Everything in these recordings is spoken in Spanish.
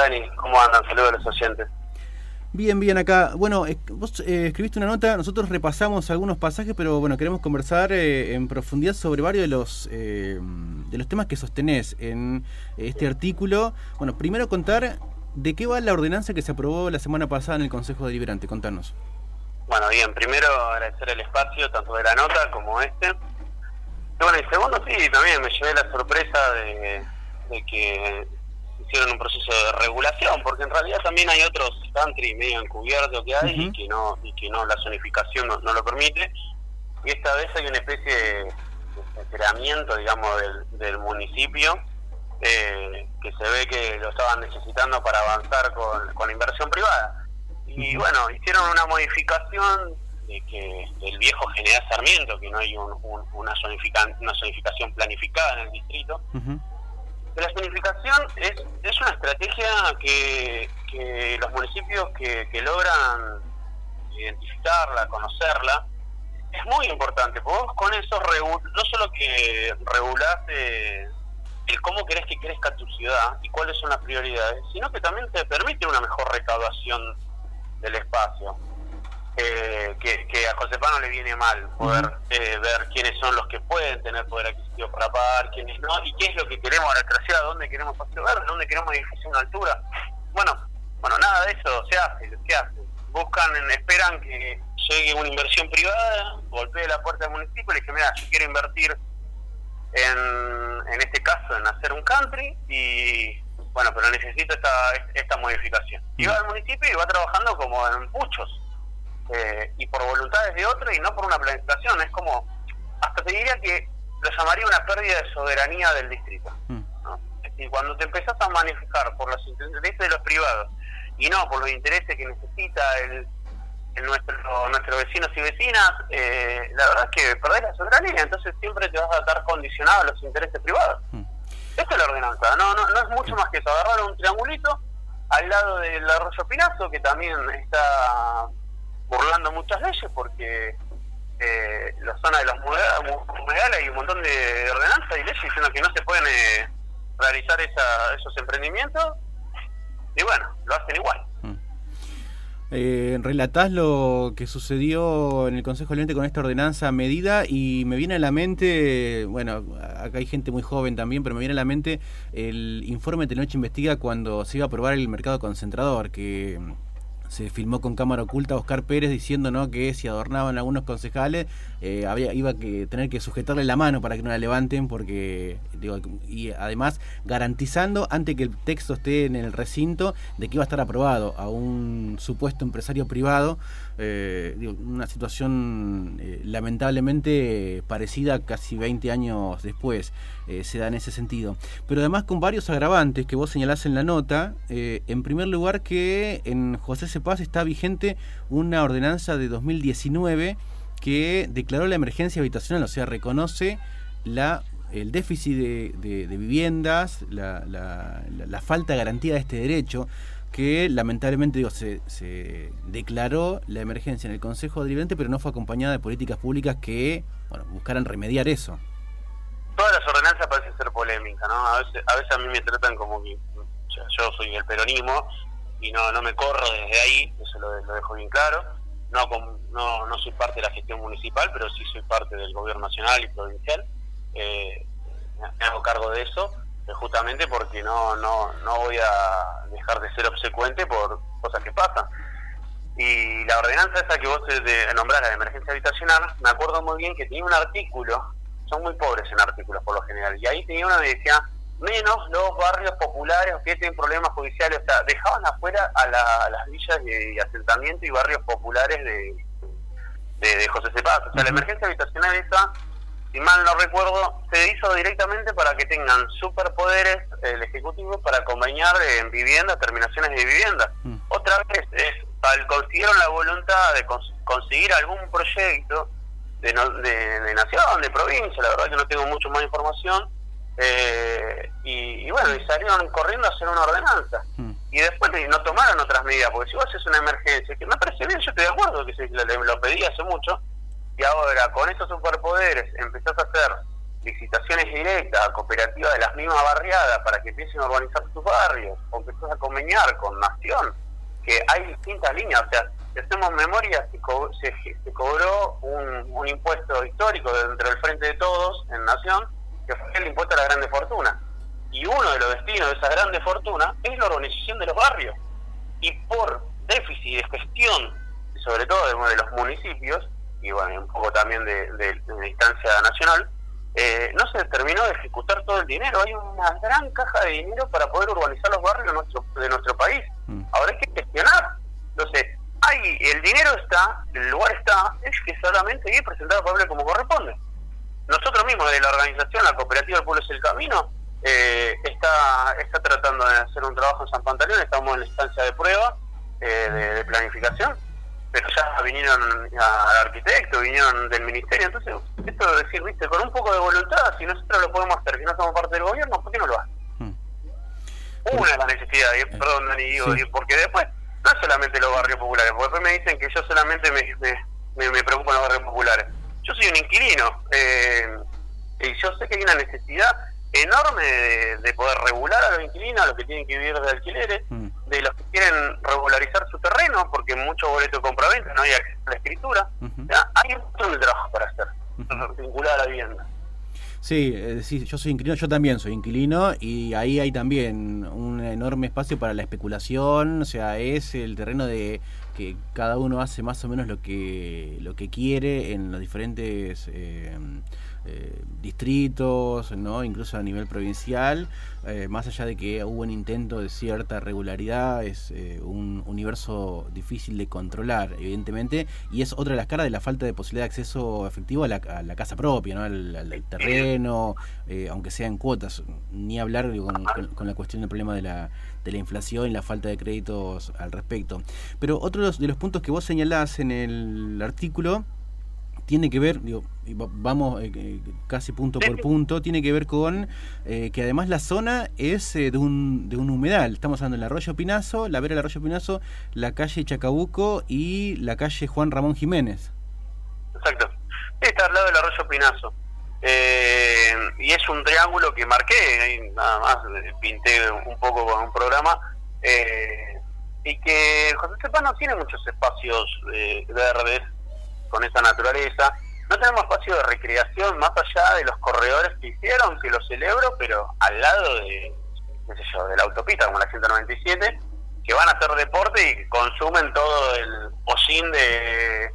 Dani? ¿Cómo andan? Saludos a los oyentes. Bien, bien acá. Bueno, vos eh, escribiste una nota, nosotros repasamos algunos pasajes, pero bueno, queremos conversar eh, en profundidad sobre varios de los eh, de los temas que sostenés en este artículo. Bueno, primero contar de qué va la ordenanza que se aprobó la semana pasada en el Consejo Deliberante. Contanos. Bueno, bien, primero agradecer el espacio, tanto de la nota como este. Y bueno, y segundo, sí, también me llevé la sorpresa de, de que hicieron un proceso de regulación, porque en realidad también hay otros country medio encubiertos que hay y que no y que no la zonificación no, lo permite. Y esta vez hay una especie de cerramiento, digamos, del, municipio eh, que se ve que lo estaban necesitando para avanzar con, con la inversión privada. Y bueno, hicieron una modificación de que el viejo General Sarmiento, que no hay una, una zonificación planificada en el distrito, la zonificación es, es una estrategia que, que los municipios que, que logran identificarla, conocerla, es muy importante, porque vos con eso no solo que regulás eh, el cómo querés que crezca tu ciudad y cuáles son las prioridades, sino que también te permite una mejor recaudación del espacio que, a José Pano le viene mal poder eh, ver quiénes son los que pueden tener poder adquisitivo para pagar, quiénes no, y qué es lo que queremos a nuestra ciudad, dónde queremos paseo verde, dónde queremos edificar una altura. Bueno, bueno, nada de eso se hace, ¿qué hacen? Buscan, esperan que llegue una inversión privada, golpee la puerta del municipio y le dice, mira, yo quiero invertir en, en este caso en hacer un country y bueno, pero necesito esta, esta modificación. Y va al municipio y va trabajando como en muchos eh, y por voluntades de otro y no por una planificación. Es como, hasta te diría que lo llamaría una pérdida de soberanía del distrito. Mm. Es decir, cuando te empezás a manejar por los intereses de los privados y no por los intereses que necesita el, nuestro, nuestros vecinos y vecinas, eh, la verdad es que perdés la soberanía, entonces siempre te vas a estar condicionado a los intereses privados. Mm. Esto es la ordenanza, no, no, no es mucho más que eso, agarrar un triangulito al lado del arroyo Pinazo, que también está burlando muchas leyes porque eh, la zona de los humedales hay un montón de ordenanzas y leyes diciendo que no se pueden eh, realizar esa, esos emprendimientos y bueno, lo hacen igual. Mm. Eh, relatás lo que sucedió en el Consejo Deliberante con esta ordenanza medida y me viene a la mente, bueno, acá hay gente muy joven también, pero me viene a la mente el informe de Noche Investiga cuando se iba a aprobar el mercado concentrador, que se filmó con cámara oculta a Oscar Pérez diciendo ¿no? que si adornaban algunos concejales eh, había, iba a que, tener que sujetarle la mano para que no la levanten porque digo, y además garantizando antes que el texto esté en el recinto de que iba a estar aprobado a un supuesto empresario privado eh, una situación eh, lamentablemente parecida casi 20 años después se da en ese sentido. Pero además con varios agravantes que vos señalás en la nota en primer lugar que en José Cepaz está vigente una ordenanza de 2019 que declaró la emergencia habitacional, o sea, reconoce la el déficit de, viviendas, la, la, falta de garantía de este derecho, que lamentablemente digo, se, se declaró la emergencia en el Consejo Deliberante, pero no fue acompañada de políticas públicas que bueno, buscaran remediar eso. Todas las ordenanzas parecen ser polémicas, ¿no? A veces, a veces a mí me tratan como que yo soy el peronismo y no, no me corro desde ahí, eso lo, lo dejo bien claro no, no, no soy parte de la gestión municipal, pero sí soy parte del gobierno nacional y provincial. Eh, me hago cargo de eso, justamente porque no, no, no voy a dejar de ser obsecuente por cosas que pasan. Y la ordenanza esa que vos de nombrar, la de emergencia habitacional, me acuerdo muy bien que tenía un artículo, son muy pobres en artículos por lo general, y ahí tenía uno que decía, menos los barrios populares que tienen problemas judiciales, o sea, dejaban afuera a, las villas de, asentamiento y barrios populares de, de, José Cepaz. O sea, la emergencia habitacional esa, si mal no recuerdo, se hizo directamente para que tengan superpoderes el Ejecutivo para conveniar en vivienda, terminaciones de vivienda. Mm. Otra vez, es, consiguieron la voluntad de conseguir algún proyecto de, de, de nación, de provincia, la verdad que no tengo mucho más información, eh, y, bueno, y salieron corriendo a hacer una ordenanza. Mm. Y después no tomaron otras medidas, porque si vos haces una emergencia, que me parece bien, yo estoy de acuerdo que se, lo, pedí hace mucho, y ahora con esos superpoderes empezás a hacer licitaciones directas a cooperativas de las mismas barriadas para que empiecen a urbanizar tus barrios, o empezás a conveniar con Nación que hay distintas líneas, o sea, si hacemos memoria, se, cobró un, impuesto histórico dentro del Frente de Todos en Nación, que fue el impuesto a la grande fortuna. Y uno de los destinos de esa grande fortuna es la urbanización de los barrios. Y por déficit de gestión, sobre todo de, de los municipios, y bueno, un poco también de, de, de instancia nacional, eh, no se terminó de ejecutar todo el dinero. Hay una gran caja de dinero para poder urbanizar los barrios de nuestro, de nuestro país. Mm. Ahora hay que gestionar. Entonces, hay, el dinero está, el lugar está, es que solamente ir presentado al pueblo como corresponde. Nosotros mismos de la organización, la cooperativa del pueblo es el camino, eh, está, está tratando de hacer un trabajo en San Pantaleón, estamos en la instancia de prueba eh, de planificación pero ya vinieron al arquitecto, vinieron del ministerio, entonces esto de decir, viste, con un poco de voluntad, si nosotros lo podemos hacer, que no somos parte del gobierno, ¿por qué no lo hacen? Hmm. Una es la necesidad, y, perdón Dani, digo, porque después, no solamente los barrios populares, porque después me dicen que yo solamente me, me, me, preocupo los barrios populares. Yo soy un inquilino, eh, y yo sé que hay una necesidad enorme de, poder regular a los inquilinos, a los que tienen que vivir de alquileres, hmm. De los que quieren regularizar su terreno, porque mucho boleto de compra-venta, no hay acceso a la escritura. hay un montón de trabajo para hacer, vinculado a la vivienda. Sí, yo soy inquilino, yo también soy inquilino y ahí hay también un enorme espacio para la especulación, o sea, es el terreno de que cada uno hace más o menos lo que lo que quiere en los diferentes eh, eh, distritos, ¿no? incluso a nivel provincial, eh, más allá de que hubo un intento de cierta regularidad, es eh, un universo difícil de controlar, evidentemente, y es otra de las caras de la falta de posibilidad de acceso efectivo a la, casa propia, ¿no? al, terreno, aunque sea en cuotas, ni hablar con, la cuestión del problema de la, de la inflación y la falta de créditos al respecto. Pero otro de los puntos que vos señalás en el artículo, tiene que ver, digo, vamos eh, casi punto por punto, tiene que ver con eh, que además la zona es eh, de, un, de un humedal. Estamos hablando del Arroyo Pinazo, la vera del Arroyo Pinazo, la calle Chacabuco y la calle Juan Ramón Jiménez. Exacto. Está al lado del Arroyo Pinazo. y es un triángulo que marqué, nada más pinté un poco con un programa. y que José Sepa no tiene muchos espacios verdes con esa naturaleza. No tenemos espacio de recreación más allá de los corredores que hicieron, que lo celebro, pero al lado de, qué sé yo, de la autopista como la 197, que van a hacer deporte y consumen todo el pocín de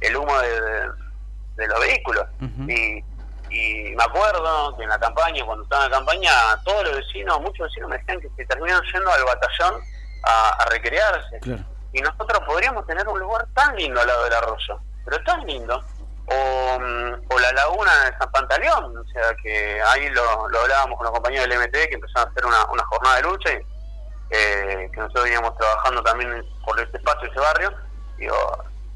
el humo de, los vehículos. y, y me acuerdo que en la campaña, cuando estaba en la campaña, todos los vecinos, muchos vecinos me decían que se terminan yendo al batallón a, recrearse. Y nosotros podríamos tener un lugar tan lindo al lado del arroyo pero tan lindo. O, mm, o, la laguna de San Pantaleón, o sea que ahí lo, lo hablábamos con los compañeros del MT que empezaron a hacer una, una jornada de lucha y eh, que nosotros veníamos trabajando también por este espacio, ese barrio. Digo,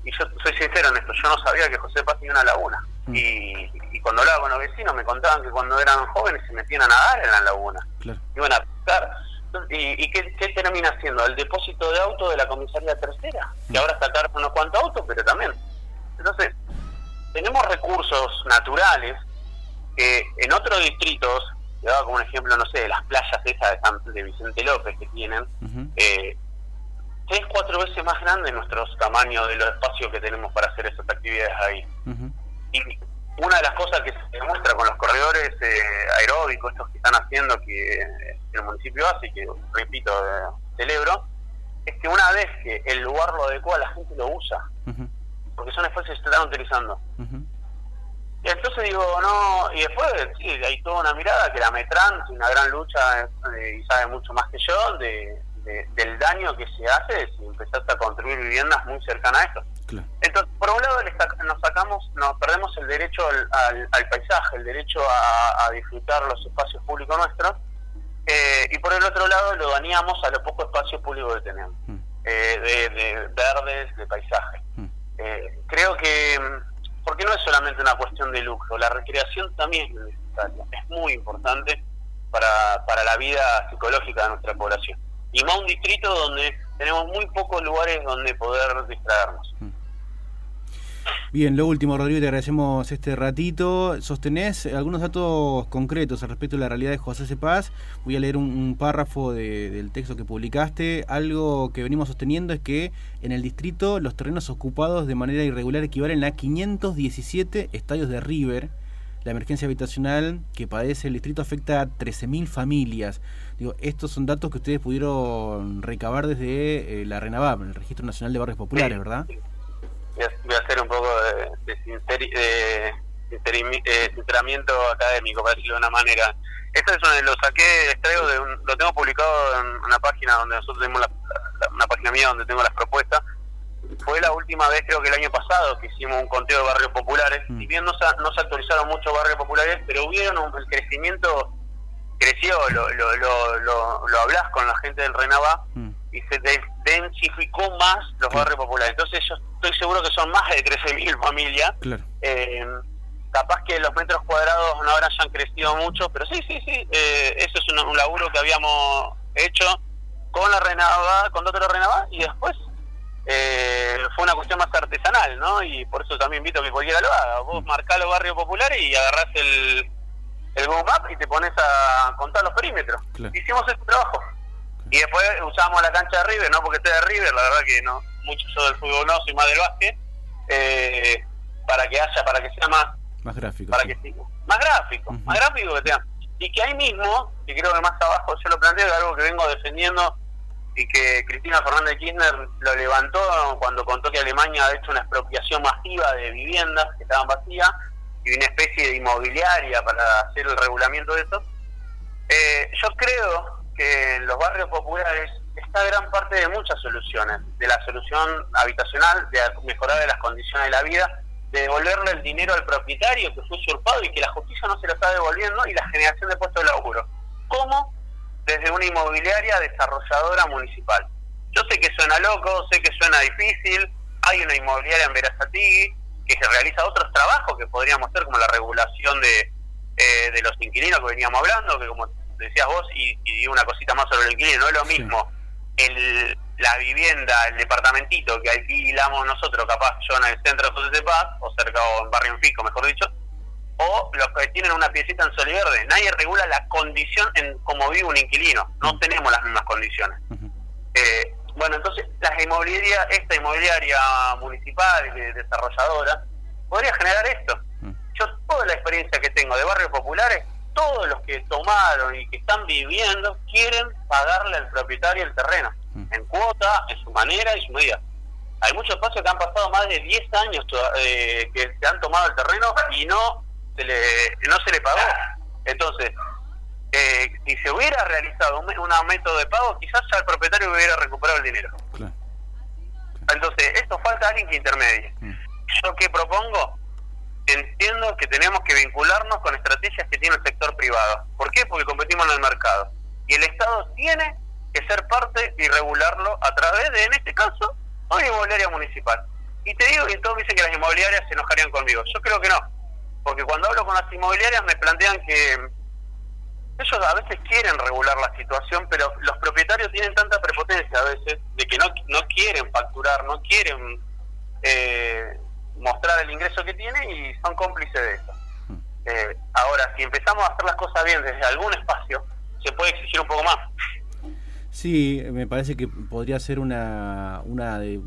y yo soy sincero en esto, yo no sabía que José Paz tenía una laguna. Mm. Y, y, cuando hablaba con los vecinos me contaban que cuando eran jóvenes se metían a nadar en la laguna. Iban a pescar. ¿Y, y qué, qué, termina siendo? El depósito de auto de la comisaría tercera, que mm. ahora sacaron unos cuantos autos, pero también entonces, tenemos recursos naturales que en otros distritos, te daba como un ejemplo, no sé, las playas esas de, de Vicente López que tienen, eh, tres, cuatro veces más grande nuestros tamaños de los espacios que tenemos para hacer esas actividades ahí. Y una de las cosas que se demuestra con los corredores eh, aeróbicos, estos que están haciendo que el municipio hace y que, repito, eh, celebro, es que una vez que el lugar lo adecua, la gente lo usa porque son espacios que se están utilizando. Y entonces digo, no, y después sí, hay toda una mirada que la Metran, una gran lucha eh, y sabe mucho más que yo de, del daño que se hace si empezaste a construir viviendas muy cercanas a esto. Entonces, por un lado nos sacamos, nos perdemos el derecho al, al, paisaje, el derecho a, disfrutar los espacios públicos nuestros, eh, y por el otro lado lo dañamos a los pocos espacios públicos que tenemos, mm. eh, de, de, verdes, de paisaje. Mm. Eh, creo que, porque no es solamente una cuestión de lujo, la recreación también es necesaria, es muy importante para, para la vida psicológica de nuestra población. Y más un distrito donde tenemos muy pocos lugares donde poder distraernos. Mm. Bien, lo último, Rodrigo, te agradecemos este ratito. ¿Sostenés algunos datos concretos al respecto de la realidad de José Cepaz? Voy a leer un, párrafo del texto que publicaste. Algo que venimos sosteniendo es que en el distrito los terrenos ocupados de manera irregular equivalen a 517 estadios de River. La emergencia habitacional que padece el distrito afecta a 13.000 familias. Digo, estos son datos que ustedes pudieron recabar desde eh, la RENAVAP, el Registro Nacional de Barrios Populares, ¿verdad? Voy a hacer un poco de, de, eh, sinceramiento académico, para decirlo de una manera. Esto es un, lo saqué, extraigo de un, lo tengo publicado en una página donde nosotros tenemos la, una página mía donde tengo las propuestas. Fue la última vez, creo que el año pasado, que hicimos un conteo de barrios populares. Mm. Si bien no se, no se actualizaron muchos barrios populares, pero hubieron un, el crecimiento, creció, lo, lo, lo, lo, hablas con la gente del Renava. Mm y se densificó más los barrios populares. Entonces yo estoy seguro que son más de 13.000 familias. Eh, capaz que los metros cuadrados no habrán crecido mucho, pero sí, sí, sí, eh, eso es un, laburo que habíamos hecho con la Renava, con Doctor Renava, y después eh, fue una cuestión más artesanal, ¿no? Y por eso también invito a que cualquiera lo haga. Vos marcás los barrios populares y agarrás el, el Google Map y te pones a contar los perímetros. Hicimos ese trabajo. Y después usamos la cancha de River, no porque esté de River, la verdad que no, mucho yo del fútbol no, soy más del básquet, eh, para que haya, para que sea más... Más gráfico. Para que más gráfico, más gráfico que sea. Y que ahí mismo, y creo que más abajo yo lo planteo, algo que vengo defendiendo y que Cristina Fernández Kirchner lo levantó cuando contó que Alemania ha hecho una expropiación masiva de viviendas que estaban vacías y una especie de inmobiliaria para hacer el regulamiento de eso. Eh, yo creo que en los barrios populares está gran parte de muchas soluciones, de la solución habitacional, de mejorar las condiciones de la vida, de devolverle el dinero al propietario que fue usurpado y que la justicia no se lo está devolviendo y la generación de puestos de laburo. ¿Cómo? Desde una inmobiliaria desarrolladora municipal. Yo sé que suena loco, sé que suena difícil, hay una inmobiliaria en Verazategui que se realiza otros trabajos que podríamos hacer como la regulación de, eh, de los inquilinos que veníamos hablando, que como decías vos, y, y una cosita más sobre el inquilino, no es lo mismo el, la vivienda, el departamentito que alquilamos nosotros, capaz yo en el centro de José Paz, o cerca o en Barrio Fico, mejor dicho, o los que tienen una piecita en Soliverde. Nadie regula la condición en cómo vive un inquilino, no tenemos las mismas condiciones. eh, bueno, entonces las inmobiliarias, esta inmobiliaria municipal, desarrolladora, podría generar esto. Yo toda la experiencia que tengo de barrios populares todos los que tomaron y que están viviendo quieren pagarle al propietario el terreno, mm. en cuota, en su manera y su medida. Hay muchos espacios que han pasado más de 10 años eh, que se han tomado el terreno y no se le, no se le pagó. Entonces, eh, si se hubiera realizado un, método de pago, quizás ya el propietario hubiera recuperado el dinero. Entonces, esto falta alguien que intermedie. Mm. ¿Yo qué propongo? Entiendo que tenemos que vincularnos con estrategias que tiene el sector privado. ¿Por qué? Porque competimos en el mercado. Y el Estado tiene que ser parte y regularlo a través de, en este caso, una inmobiliaria municipal. Y te digo, y todos dicen que las inmobiliarias se enojarían conmigo. Yo creo que no. Porque cuando hablo con las inmobiliarias me plantean que ellos a veces quieren regular la situación, pero los propietarios tienen tanta prepotencia a veces de que no, no quieren facturar, no quieren eh, mostrar el ingreso que tiene y son cómplices de eso. Mm. Eh, ahora, si empezamos a hacer las cosas bien desde algún espacio, se puede exigir un poco más. Sí, me parece que podría ser una, una de,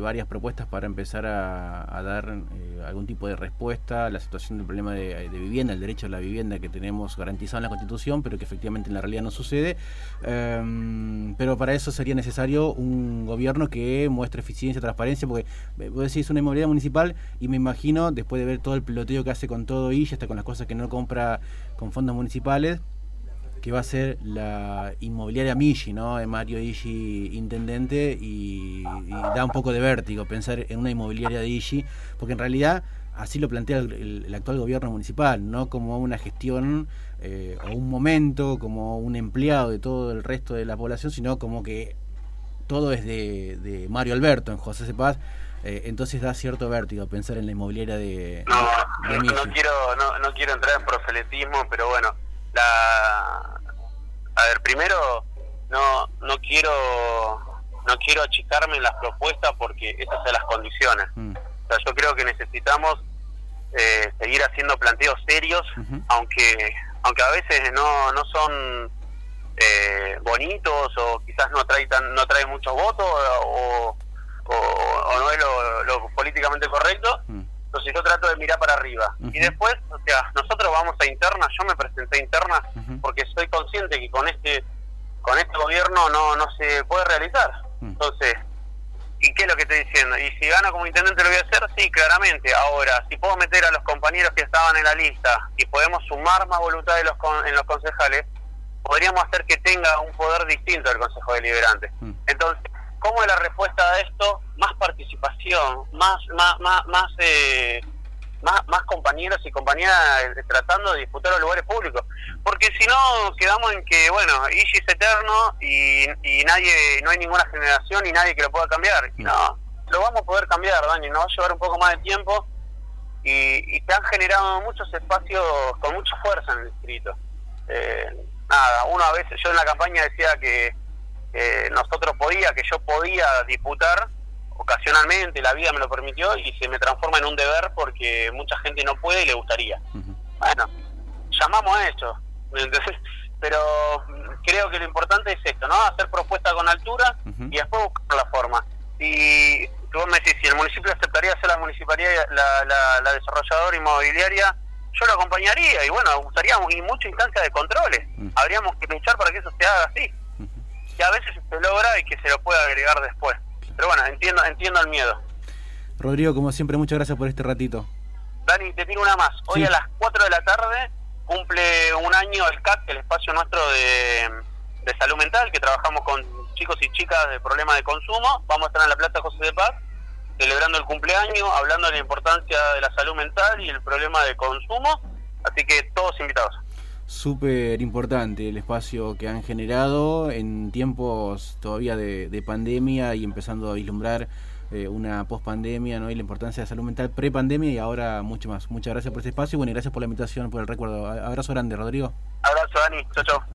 varias propuestas para empezar a, dar eh, algún tipo de respuesta a la situación del problema de, vivienda, el derecho a la vivienda que tenemos garantizado en la Constitución, pero que efectivamente en la realidad no sucede. Em, pero para eso sería necesario un gobierno que muestre eficiencia, transparencia, porque eh, vos decís una inmobiliaria municipal y me imagino, después de ver todo el peloteo que hace con todo y hasta con las cosas que no compra con fondos municipales, que va a ser la inmobiliaria Michi, ¿no? De Mario Ishi intendente y, da un poco de vértigo pensar en una inmobiliaria de Ishi, porque en realidad así lo plantea el, actual gobierno municipal, no como una gestión eh, o un momento, como un empleado de todo el resto de la población, sino como que todo es de, Mario Alberto en José Cepaz. Eh, entonces da cierto vértigo pensar en la inmobiliaria de, no, no, quiero no, no quiero entrar en proselitismo pero bueno la a ver primero no no quiero no quiero achicarme en las propuestas porque esas son las condiciones mm. O sea, yo creo que necesitamos eh, seguir haciendo planteos serios, aunque aunque a veces no, no son eh, bonitos o quizás no trae tan, no trae muchos votos o, o, no es lo, políticamente correcto. Mm. Entonces yo trato de mirar para arriba. Y después, o sea, nosotros vamos a internas, yo me presenté a internas porque soy consciente que con este con este gobierno no no se puede realizar. Entonces, ¿y qué es lo que estoy diciendo? Y si gano como intendente lo voy a hacer, sí, claramente. Ahora, si puedo meter a los compañeros que estaban en la lista y podemos sumar más voluntad de los en los concejales, podríamos hacer que tenga un poder distinto el Consejo Deliberante. Entonces, ¿cómo es la respuesta a esto? Más participación, más más más más, eh, más, compañeros y compañeras eh, tratando de disputar los lugares públicos. Porque si no, quedamos en que, bueno, Ishi es eterno y, y nadie, no hay ninguna generación y nadie que lo pueda cambiar. Mm. No, lo vamos a poder cambiar, Dani, nos va a llevar un poco más de tiempo y, y se han generado muchos espacios con mucha fuerza en el distrito. Eh, nada, uno a veces, yo en la campaña decía que nosotros podía, que yo podía disputar ocasionalmente, la vida me lo permitió y se me transforma en un deber porque mucha gente no puede y le gustaría. Bueno, llamamos a eso, pero creo que lo importante es esto, ¿no? Hacer propuestas con altura y después buscar la forma. Y tú me decís, si el municipio aceptaría ser la municipalidad, la, la, la desarrolladora inmobiliaria, yo lo acompañaría y bueno, gustaríamos y mucha instancia de controles. Habríamos que luchar para que eso se haga así. Que a veces se logra y que se lo pueda agregar después. Pero bueno, entiendo, entiendo el miedo. Rodrigo, como siempre, muchas gracias por este ratito. Dani, te tiro una más. Hoy a las 4 de la tarde cumple un año el CAT, el espacio nuestro de, de salud mental, que trabajamos con chicos y chicas de problemas de consumo. Vamos a estar en la Plaza José de Paz celebrando el cumpleaños, hablando de la importancia de la salud mental y el problema de consumo. Así que todos invitados. Súper importante el espacio que han generado en tiempos todavía de, pandemia y empezando a vislumbrar eh, una pospandemia y la importancia de salud mental pre-pandemia y ahora mucho más. Muchas gracias por este espacio y bueno, gracias por la invitación, por el recuerdo. Abrazo grande, Rodrigo. Abrazo, Dani. Chao, chao.